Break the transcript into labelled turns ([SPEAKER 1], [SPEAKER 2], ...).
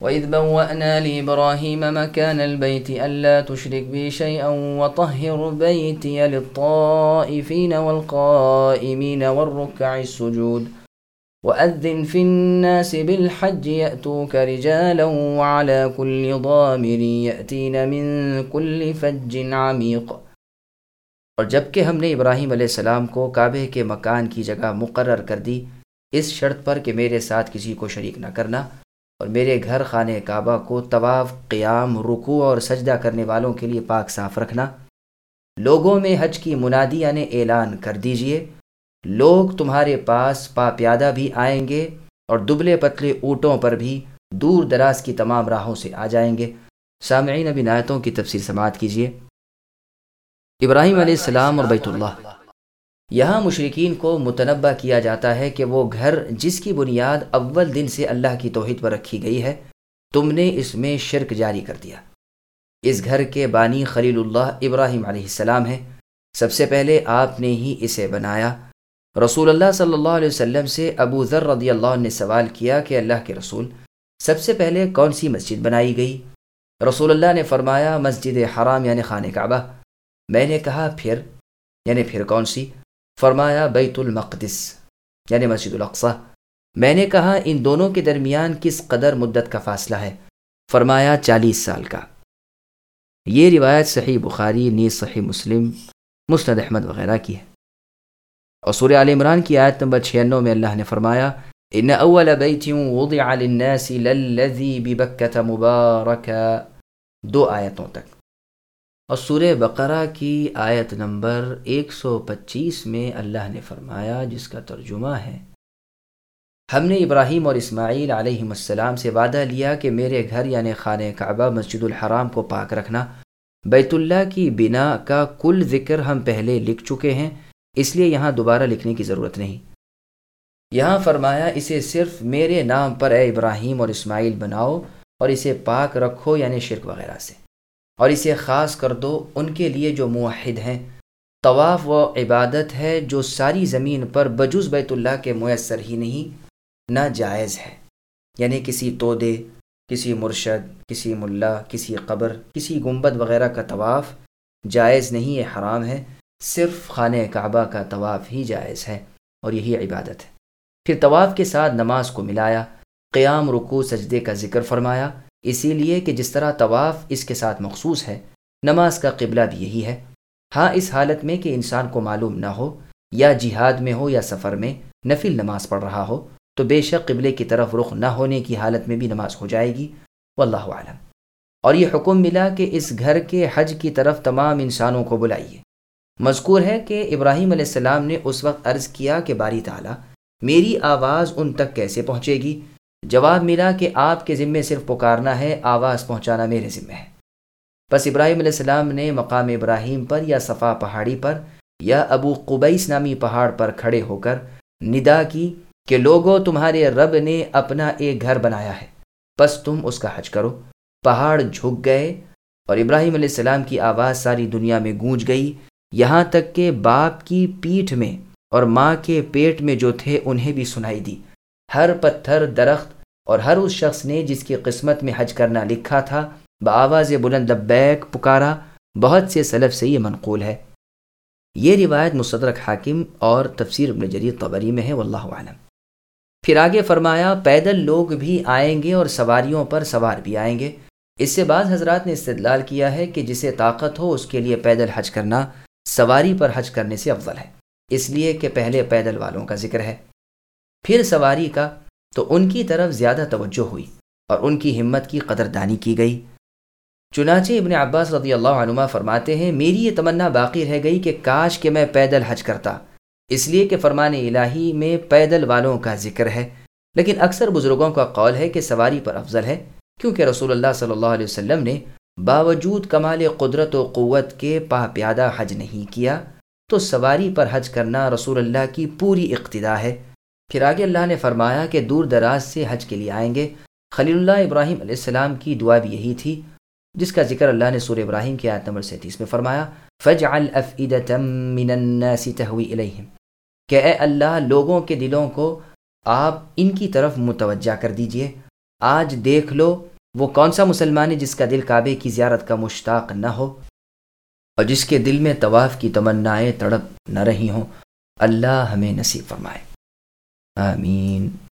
[SPEAKER 1] وإذ بوأنا لإبراهيم مكان البيت ألا تشرك بي شيئا وطهر بيتي للطائفين والقائمين والركع السجود. وأذن في الناس بالحج يأتوك رجالا وعلى كل ضامر يأتين من كل فج عميق. اور جبکہ ہم نے ابراہیم علیہ السلام کو کعبے کے مکان کی جگہ مقرر کر دی اس شرط پر کہ میرے ساتھ کسی کو شریک نہ کرنا اور میرے گھر خانہ کعبہ کو طواف، قیام، رکوع اور سجدہ کرنے والوں کے لیے پاک صاف رکھنا۔ لوگوں میں حج کی منادیہ نے اعلان کر دیجیے۔ لوگ تمہارے پاس پا پیادہ بھی آئیں گے اور دبلے پتلے اونٹوں پر بھی دور دراز کی تمام راہوں سے آ جائیں گے۔ سامعین ابھی نایتوں کی تفسیر سماعت کیجیے ابراہیم علیہ السلام اور بیت اللہ۔ یہاں مشرقین کو متنبع کیا جاتا ہے کہ وہ گھر جس کی بنیاد اول دن سے اللہ کی توحید پر رکھی گئی ہے، تم نے اس میں شرک جاری کر دیا۔ اس گھر کے بانی خلیل اللہ ابراہیم علیہ السلام ہے سب سے پہلے آپ نے ہی اسے بنایا۔ رسول اللہ صلی اللہ علیہ وسلم سے ابو ذر رضی اللہ عنہ نے سوال کیا کہ اللہ کے رسول، سب سے پہلے کون سی مسجد بنائی گئی؟ رسول اللہ نے فرمایا، مسجد حرام یعنی خانہ کعبہ۔ میں نے کہا، پھر؟ یعنی پھر کون سی؟ فرمایا، بیت المقدس یعنی مسجد الاقصہ میں نے کہا، ان دونوں کے درمیان کس قدر مدت کا فاصلہ ہے؟ فرمایا، چالیس سال کا۔ یہ روایت صحیح بخاری، نیز صحیح مسلم، مسند احمد وغیرہ کی ہے۔ اور سورہ عال عمران کی آیت نمبر چھیانو میں اللہ نے فرمایا، ان اول بیت وضع للناس للذی ببکت مبارکا دو آیتوں تک۔ اور سورہ بقرہ کی آیت نمبر ایک سو پچیس میں اللہ نے فرمایا، جس کا ترجمہ ہے، ہم نے ابراہیم اور اسماعیل علیہ السلام سے وعدہ لیا کہ میرے گھر یعنی خانہ کعبہ مسجد الحرام کو پاک رکھنا۔ بیت اللہ کی بنا کا کل ذکر ہم پہلے لکھ چکے ہیں، اس لیے یہاں دوبارہ لکھنے کی ضرورت نہیں۔ یہاں فرمایا، اسے صرف میرے نام پر اے ابراہیم اور اسماعیل بناؤ اور اسے پاک رکھو یعنی شرک وغیرہ سے۔ اور اسے خاص کر دو ان کے لیے جو موحد ہیں۔ طواف و عبادت ہے جو ساری زمین پر بجز بیت اللہ کے میسر ہی نہیں، ناجائز ہے۔ یعنی کسی تودے، کسی مرشد، کسی ملا، کسی قبر، کسی گنبد وغیرہ کا طواف جائز نہیں، یہ حرام ہے۔ صرف خانہ کعبہ کا طواف ہی جائز ہے اور یہی عبادت ہے۔ پھر طواف کے ساتھ نماز کو ملایا، قیام رکو سجدے کا ذکر فرمایا۔ اسی لیے کہ جس طرح طواف اس کے ساتھ مخصوص ہے، نماز کا قبلہ بھی یہی ہے۔ ہاں اس حالت میں کہ انسان کو معلوم نہ ہو، یا جہاد میں ہو، یا سفر میں نفل نماز پڑھ رہا ہو، تو بے شک قبلے کی طرف رخ نہ ہونے کی حالت میں بھی نماز ہو جائے گی۔ واللہ عالم اور یہ حکم ملا کہ اس گھر کے حج کی طرف تمام انسانوں کو بلائیے۔ مذکور ہے کہ ابراہیم علیہ السلام نے اس وقت عرض کیا کہ باری تعالیٰ، میری آواز ان تک کیسے پہنچے گی؟ جواب ملا کہ آپ کے ذمے صرف پکارنا ہے، آواز پہنچانا میرے ذمے ہے۔ بس ابراہیم علیہ السلام نے مقام ابراہیم پر یا صفا پہاڑی پر یا ابو قبیس نامی پہاڑ پر کھڑے ہو کر ندا کی کہ لوگوں تمہارے رب نے اپنا ایک گھر بنایا ہے۔ بس تم اس کا حج کرو۔ پہاڑ جھک گئے اور ابراہیم علیہ السلام کی آواز ساری دنیا میں گونج گئی۔ یہاں تک کہ باپ کی پیٹھ میں اور ماں کے پیٹ میں جو تھے، انہیں بھی سنائی دی۔ ہر پتھر، درخت اور ہر اس شخص نے جس کی قسمت میں حج کرنا لکھا تھا، بآواز بلند لبیک پکارا۔ بہت سے سلف سے یہ منقول ہے۔ یہ روایت مصدرک حاکم اور تفسیر ابن جریر طبری میں ہے، واللہ عالم پھر آگے فرمایا، پیدل لوگ بھی آئیں گے اور سواریوں پر سوار بھی آئیں گے۔ اس سے بعض حضرات نے استدلال کیا ہے کہ جسے طاقت ہو، اس کے لیے پیدل حج کرنا سواری پر حج کرنے سے افضل ہے۔ اس لیے کہ پہلے پیدل والوں کا ذکر ہے۔ پھر سواری کا تو ان کی طرف زیادہ توجہ ہوئی اور ان کی ہمت کی قدردانی کی گئی۔ چنانچہ ابن عباس رضی اللہ عنما فرماتے ہیں، میری یہ تمنا باقی رہ گئی کہ کاش کہ میں پیدل حج کرتا۔ اس لیے کہ فرمان الہی میں پیدل والوں کا ذکر ہے۔ لیکن اکثر بزرگوں کا قول ہے کہ سواری پر افضل ہے، کیونکہ رسول اللہ صلی اللہ علیہ وسلم نے باوجود کمال قدرت و قوت کے پا پیادہ حج نہیں کیا، تو سواری پر حج کرنا رسول اللہ کی پوری اقتدا ہے۔ پھر آگے اللہ نے فرمایا کہ دور دراز سے حج کے لیے آئیں گے۔ خلیل اللہ ابراہیم علیہ السلام کی دعا بھی یہی تھی، جس کا ذکر اللہ نے سور ابراہیم کی آیت نمبر سینتیس میں فرمایا فج الناس کہ اے اللہ، لوگوں کے دلوں کو آپ ان کی طرف متوجہ کر دیجیے۔ آج دیکھ لو، وہ کون سا مسلمان ہے جس کا دل کعبے کی زیارت کا مشتاق نہ ہو؟ اور جس کے دل میں طواف کی تمنائیں تڑپ نہ رہی ہوں، اللہ ہمیں نصیب فرمائے۔ آمین۔